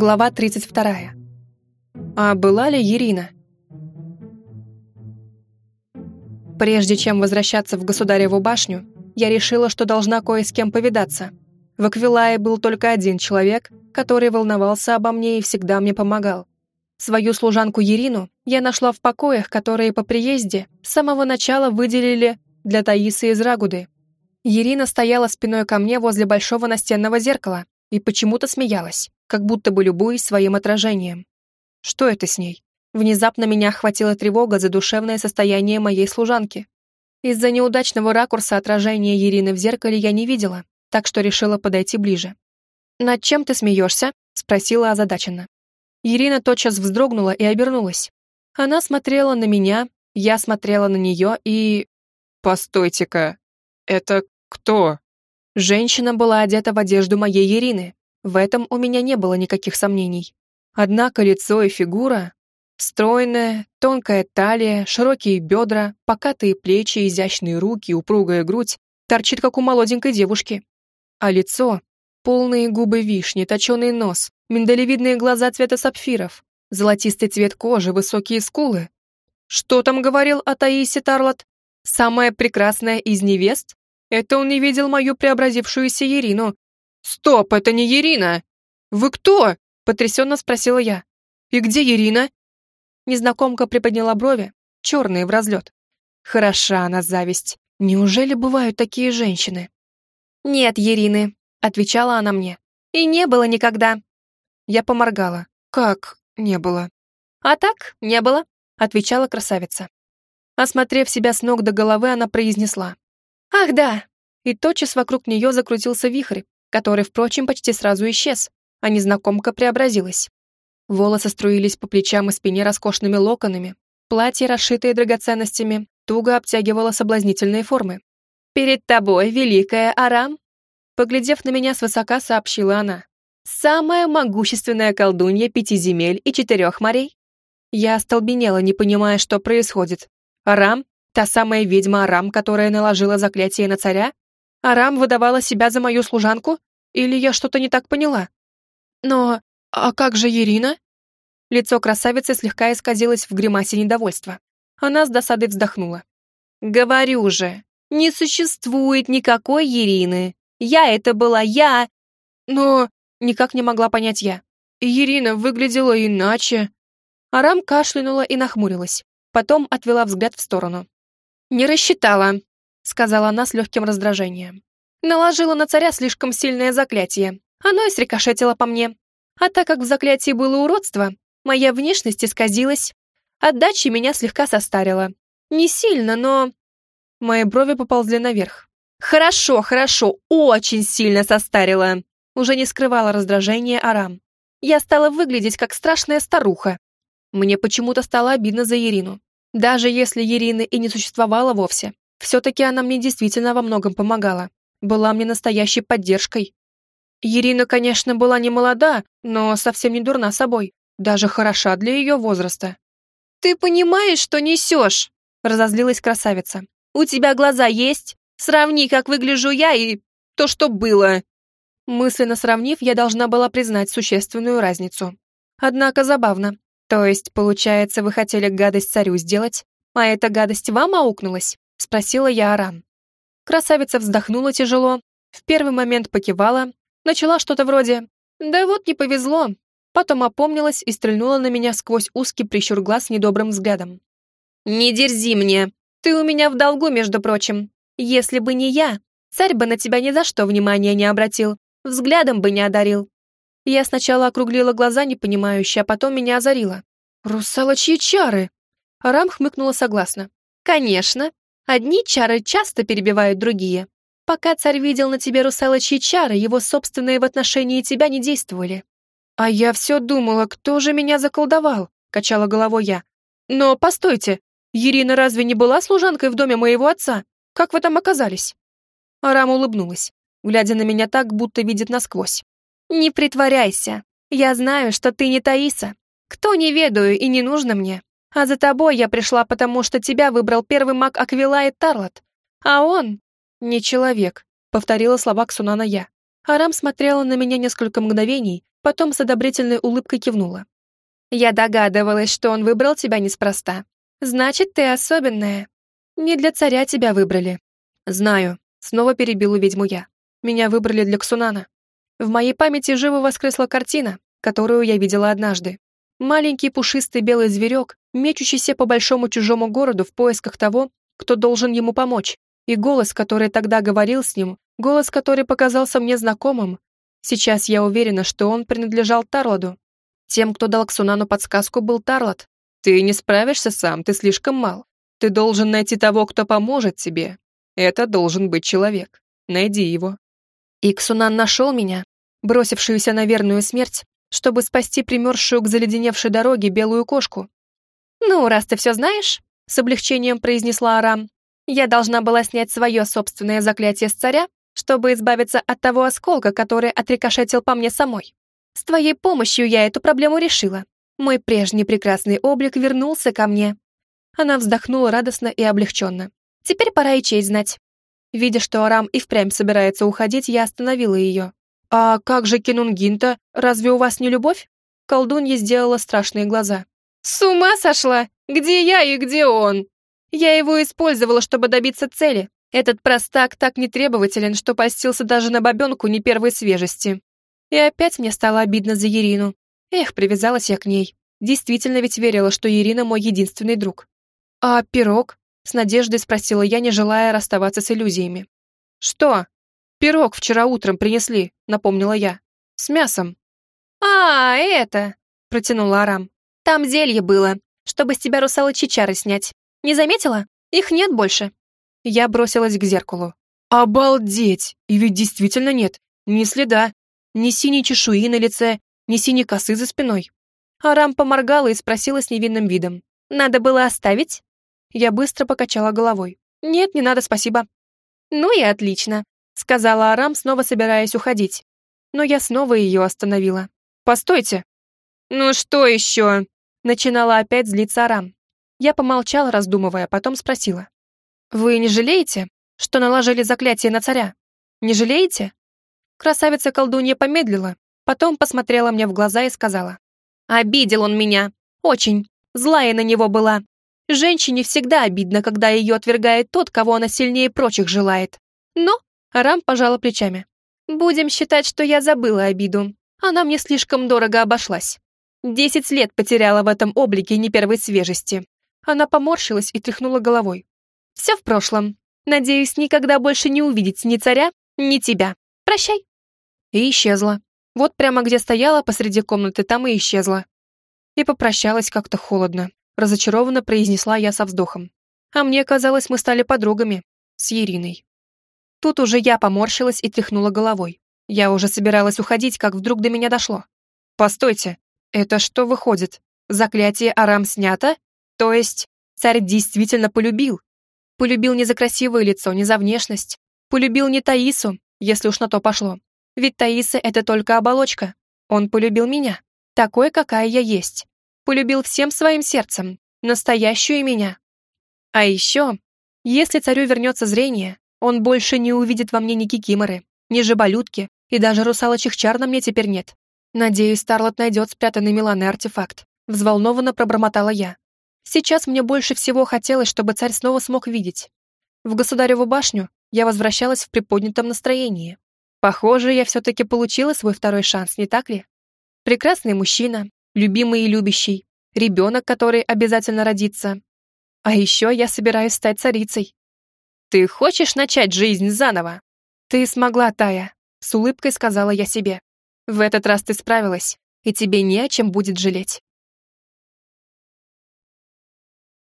Глава 32. А была ли Ирина? Прежде чем возвращаться в Государеву башню, я решила, что должна кое с кем повидаться. В Аквилае был только один человек, который волновался обо мне и всегда мне помогал. Свою служанку Ирину я нашла в покоях, которые по приезде с самого начала выделили для Таисы из Рагуды. Ирина стояла спиной ко мне возле большого настенного зеркала и почему-то смеялась как будто бы любуясь своим отражением. Что это с ней? Внезапно меня охватила тревога за душевное состояние моей служанки. Из-за неудачного ракурса отражения Ирины в зеркале я не видела, так что решила подойти ближе. «Над чем ты смеешься?» — спросила озадаченно. Ирина тотчас вздрогнула и обернулась. Она смотрела на меня, я смотрела на нее и... «Постойте-ка, это кто?» Женщина была одета в одежду моей Ирины, в этом у меня не было никаких сомнений. Однако лицо и фигура... Стройная, тонкая талия, широкие бедра, покатые плечи, изящные руки, упругая грудь торчит, как у молоденькой девушки. А лицо... Полные губы вишни, точеный нос, миндалевидные глаза цвета сапфиров, золотистый цвет кожи, высокие скулы. Что там говорил о Таисе Тарлот? Самая прекрасная из невест? Это он не видел мою преобразившуюся Ирину, «Стоп, это не Ирина!» «Вы кто?» — потрясенно спросила я. «И где Ирина?» Незнакомка приподняла брови, черные в разлет. Хороша она зависть. Неужели бывают такие женщины? «Нет, Ирины», — отвечала она мне. «И не было никогда». Я поморгала. «Как не было?» «А так, не было», — отвечала красавица. Осмотрев себя с ног до головы, она произнесла. «Ах, да!» И тотчас вокруг нее закрутился вихрь, который, впрочем, почти сразу исчез, а незнакомка преобразилась. Волосы струились по плечам и спине роскошными локонами, платье, расшитое драгоценностями, туго обтягивало соблазнительные формы. «Перед тобой, великая Арам!» Поглядев на меня свысока, сообщила она. «Самая могущественная колдунья пяти земель и четырех морей». Я остолбенела, не понимая, что происходит. Арам? Та самая ведьма Арам, которая наложила заклятие на царя? Арам выдавала себя за мою служанку? Или я что-то не так поняла? Но... А как же Ирина? Лицо красавицы слегка исказилось в гримасе недовольства. Она с досадой вздохнула. «Говорю же, не существует никакой Ирины. Я это была я!» Но никак не могла понять я. Ирина выглядела иначе. Арам кашлянула и нахмурилась. Потом отвела взгляд в сторону. «Не рассчитала», сказала она с легким раздражением. Наложила на царя слишком сильное заклятие. Оно и срикошетило по мне. А так как в заклятии было уродство, моя внешность исказилась. Отдача меня слегка состарила. Не сильно, но... Мои брови поползли наверх. Хорошо, хорошо, очень сильно состарила. Уже не скрывала раздражение Арам. Я стала выглядеть как страшная старуха. Мне почему-то стало обидно за Ирину. Даже если Ирины и не существовало вовсе, все-таки она мне действительно во многом помогала. Была мне настоящей поддержкой. Ирина, конечно, была не молода, но совсем не дурна собой. Даже хороша для ее возраста. «Ты понимаешь, что несешь?» — разозлилась красавица. «У тебя глаза есть? Сравни, как выгляжу я и то, что было». Мысленно сравнив, я должна была признать существенную разницу. Однако забавно. То есть, получается, вы хотели гадость царю сделать, а эта гадость вам аукнулась? — спросила я Аран. Красавица вздохнула тяжело, в первый момент покивала, начала что-то вроде «Да вот не повезло», потом опомнилась и стрельнула на меня сквозь узкий прищур глаз недобрым взглядом. «Не дерзи мне! Ты у меня в долгу, между прочим. Если бы не я, царь бы на тебя ни за что внимания не обратил, взглядом бы не одарил». Я сначала округлила глаза, непонимающе, а потом меня озарила. «Русалочьи чары!» Арам хмыкнула согласно. «Конечно, Одни чары часто перебивают другие. Пока царь видел на тебе русалочьи чары, его собственные в отношении тебя не действовали. А я все думала, кто же меня заколдовал, качала головой я. Но постойте, Ирина разве не была служанкой в доме моего отца? Как вы там оказались? Арам улыбнулась, глядя на меня так, будто видит насквозь. Не притворяйся. Я знаю, что ты не Таиса. Кто не ведаю и не нужно мне. А за тобой я пришла, потому что тебя выбрал первый маг Аквилай Тарлот. А он не человек», — повторила слова Ксунана я. Арам смотрела на меня несколько мгновений, потом с одобрительной улыбкой кивнула. «Я догадывалась, что он выбрал тебя неспроста. Значит, ты особенная. Не для царя тебя выбрали». «Знаю», — снова перебила ведьму я. «Меня выбрали для Ксунана». В моей памяти живо воскресла картина, которую я видела однажды. Маленький пушистый белый зверек, мечущийся по большому чужому городу в поисках того, кто должен ему помочь, и голос, который тогда говорил с ним, голос, который показался мне знакомым. Сейчас я уверена, что он принадлежал Тарладу. Тем, кто дал Ксунану подсказку, был Тарлад. Ты не справишься сам, ты слишком мал. Ты должен найти того, кто поможет тебе. Это должен быть человек. Найди его. И Ксунан нашел меня, бросившуюся на верную смерть, чтобы спасти примерзшую к заледеневшей дороге белую кошку. «Ну, раз ты все знаешь», — с облегчением произнесла Арам, «я должна была снять свое собственное заклятие с царя, чтобы избавиться от того осколка, который отрикошетил по мне самой. С твоей помощью я эту проблему решила. Мой прежний прекрасный облик вернулся ко мне». Она вздохнула радостно и облегченно. «Теперь пора и честь знать». Видя, что Арам и впрямь собирается уходить, я остановила ее. «А как же Кинунгинта? Разве у вас не любовь?» Колдунья сделала страшные глаза. «С ума сошла! Где я и где он? Я его использовала, чтобы добиться цели. Этот простак так нетребователен, что постился даже на бабенку не первой свежести. И опять мне стало обидно за Ирину. Эх, привязалась я к ней. Действительно ведь верила, что Ирина мой единственный друг. «А пирог?» — с надеждой спросила я, не желая расставаться с иллюзиями. «Что?» «Пирог вчера утром принесли», — напомнила я. «С мясом». «А, это!» — протянула Арам. Там зелье было, чтобы с тебя русалочьи чары снять. Не заметила? Их нет больше». Я бросилась к зеркалу. «Обалдеть! И ведь действительно нет. Ни следа. Ни синей чешуи на лице, ни синей косы за спиной». Арам поморгала и спросила с невинным видом. «Надо было оставить?» Я быстро покачала головой. «Нет, не надо, спасибо». «Ну и отлично», — сказала Арам, снова собираясь уходить. Но я снова ее остановила. «Постойте!» «Ну что еще?» Начинала опять злиться Арам. Я помолчала, раздумывая, потом спросила. «Вы не жалеете, что наложили заклятие на царя? Не жалеете?» Красавица-колдунья помедлила, потом посмотрела мне в глаза и сказала. «Обидел он меня. Очень. Злая на него была. Женщине всегда обидно, когда ее отвергает тот, кого она сильнее прочих желает. Но...» Арам пожала плечами. «Будем считать, что я забыла обиду. Она мне слишком дорого обошлась. Десять лет потеряла в этом облике не первой свежести. Она поморщилась и тряхнула головой. Все в прошлом. Надеюсь, никогда больше не увидеть ни царя, ни тебя. Прощай. И исчезла. Вот прямо где стояла посреди комнаты, там и исчезла. И попрощалась как-то холодно. Разочарованно произнесла я со вздохом. А мне казалось, мы стали подругами. С Ириной. Тут уже я поморщилась и тряхнула головой. Я уже собиралась уходить, как вдруг до меня дошло. «Постойте, это что выходит? Заклятие Арам снято? То есть царь действительно полюбил? Полюбил не за красивое лицо, не за внешность. Полюбил не Таису, если уж на то пошло. Ведь Таиса — это только оболочка. Он полюбил меня, такой, какая я есть. Полюбил всем своим сердцем, настоящую меня. А еще, если царю вернется зрение, он больше не увидит во мне ни кикиморы, ни жаболютки, и даже русалочих чар на мне теперь нет. «Надеюсь, Старлот найдет спрятанный Миланой артефакт», — взволнованно пробормотала я. «Сейчас мне больше всего хотелось, чтобы царь снова смог видеть. В государеву башню я возвращалась в приподнятом настроении. Похоже, я все-таки получила свой второй шанс, не так ли? Прекрасный мужчина, любимый и любящий, ребенок, который обязательно родится. А еще я собираюсь стать царицей. Ты хочешь начать жизнь заново? Ты смогла, Тая, с улыбкой сказала я себе. В этот раз ты справилась, и тебе не о чем будет жалеть.